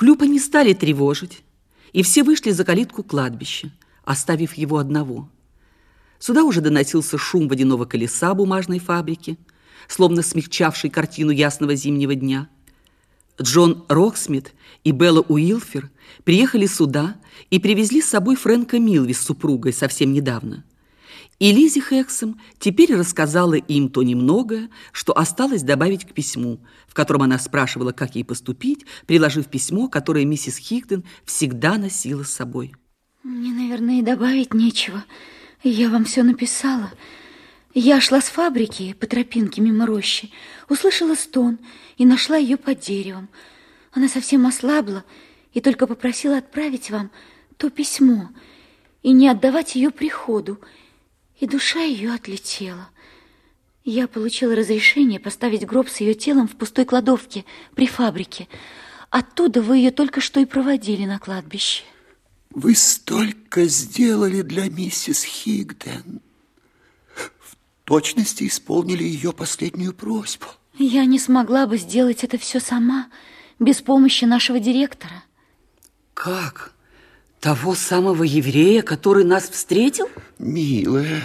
Хлюпа не стали тревожить, и все вышли за калитку кладбища, оставив его одного. Сюда уже доносился шум водяного колеса бумажной фабрики, словно смягчавший картину ясного зимнего дня. Джон Роксмит и Белла Уилфер приехали сюда и привезли с собой Фрэнка Милви с супругой совсем недавно. И Лизи Хексом теперь рассказала им то немногое, что осталось добавить к письму, в котором она спрашивала, как ей поступить, приложив письмо, которое миссис Хигден всегда носила с собой. Мне, наверное, и добавить нечего. Я вам все написала. Я шла с фабрики по тропинке мимо рощи, услышала стон и нашла ее под деревом. Она совсем ослабла и только попросила отправить вам то письмо и не отдавать ее приходу, и душа ее отлетела. Я получила разрешение поставить гроб с ее телом в пустой кладовке при фабрике. Оттуда вы ее только что и проводили на кладбище. Вы столько сделали для миссис Хигден. В точности исполнили ее последнюю просьбу. Я не смогла бы сделать это все сама, без помощи нашего директора. Как? Того самого еврея, который нас встретил? Милая,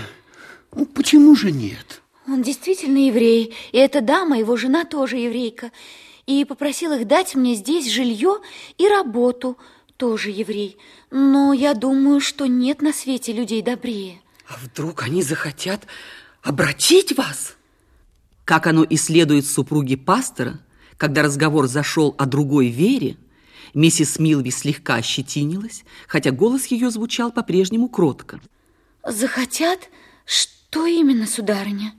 ну почему же нет? Он действительно еврей, и эта дама, его жена, тоже еврейка. И попросил их дать мне здесь жилье и работу, тоже еврей. Но я думаю, что нет на свете людей добрее. А вдруг они захотят обратить вас? Как оно и следует супруге пастора, когда разговор зашел о другой вере, Миссис Милви слегка ощетинилась, хотя голос ее звучал по-прежнему кротко. Захотят? Что именно, сударыня?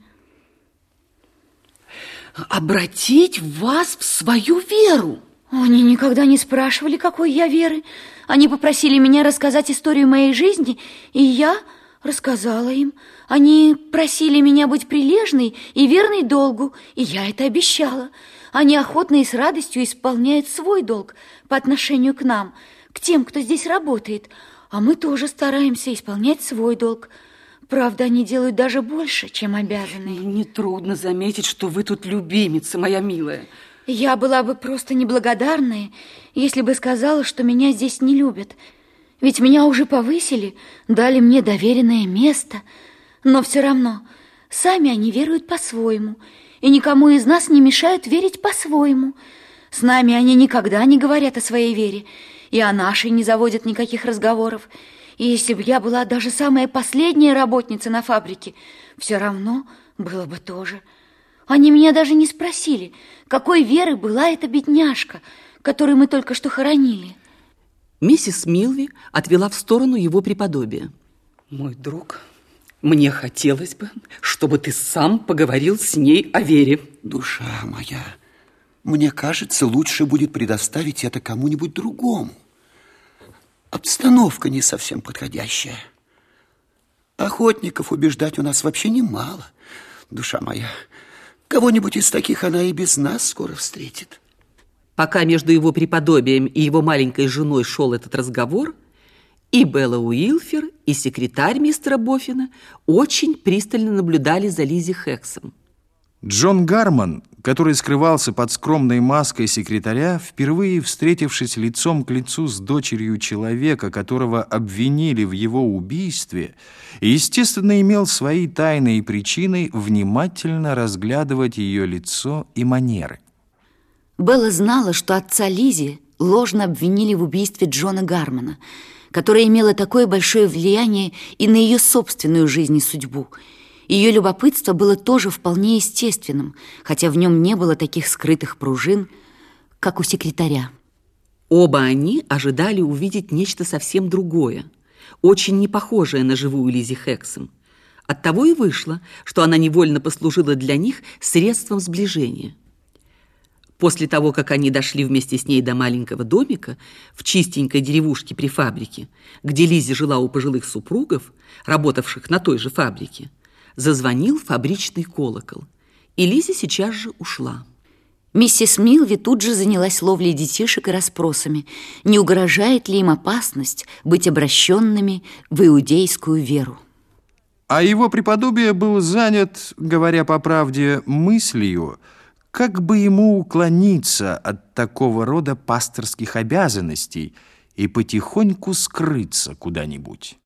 Обратить вас в свою веру. Они никогда не спрашивали, какой я веры. Они попросили меня рассказать историю моей жизни, и я рассказала им. Они просили меня быть прилежной и верной долгу, и я это обещала. Они охотно и с радостью исполняют свой долг по отношению к нам, к тем, кто здесь работает, а мы тоже стараемся исполнять свой долг. Правда, они делают даже больше, чем обязаны. Нетрудно заметить, что вы тут любимица, моя милая. Я была бы просто неблагодарная, если бы сказала, что меня здесь не любят. Ведь меня уже повысили, дали мне доверенное место. Но все равно, сами они веруют по-своему – и никому из нас не мешают верить по-своему. С нами они никогда не говорят о своей вере, и о нашей не заводят никаких разговоров. И если бы я была даже самая последняя работница на фабрике, все равно было бы тоже. Они меня даже не спросили, какой веры была эта бедняжка, которую мы только что хоронили. Миссис Милви отвела в сторону его преподобия. Мой друг мне хотелось бы, чтобы ты сам поговорил с ней о вере. Душа моя, мне кажется, лучше будет предоставить это кому-нибудь другому. Обстановка не совсем подходящая. Охотников убеждать у нас вообще немало. Душа моя, кого-нибудь из таких она и без нас скоро встретит. Пока между его преподобием и его маленькой женой шел этот разговор, и Белла Уилфер, и секретарь мистера Боффина очень пристально наблюдали за Лизи Хексом. Джон Гарман, который скрывался под скромной маской секретаря, впервые встретившись лицом к лицу с дочерью человека, которого обвинили в его убийстве, естественно, имел свои тайные причины внимательно разглядывать ее лицо и манеры. Белла знала, что отца Лизи ложно обвинили в убийстве Джона Гармана – которая имела такое большое влияние и на ее собственную жизнь и судьбу. Ее любопытство было тоже вполне естественным, хотя в нем не было таких скрытых пружин, как у секретаря. Оба они ожидали увидеть нечто совсем другое, очень не похожее на живую Лизи Хексом. Оттого и вышло, что она невольно послужила для них средством сближения – После того, как они дошли вместе с ней до маленького домика в чистенькой деревушке при фабрике, где Лизи жила у пожилых супругов, работавших на той же фабрике, зазвонил фабричный колокол, и Лизи сейчас же ушла. Миссис Милви тут же занялась ловлей детишек и расспросами, не угрожает ли им опасность быть обращенными в иудейскую веру. А его преподобие был занят, говоря по правде, мыслью – как бы ему уклониться от такого рода пасторских обязанностей и потихоньку скрыться куда-нибудь.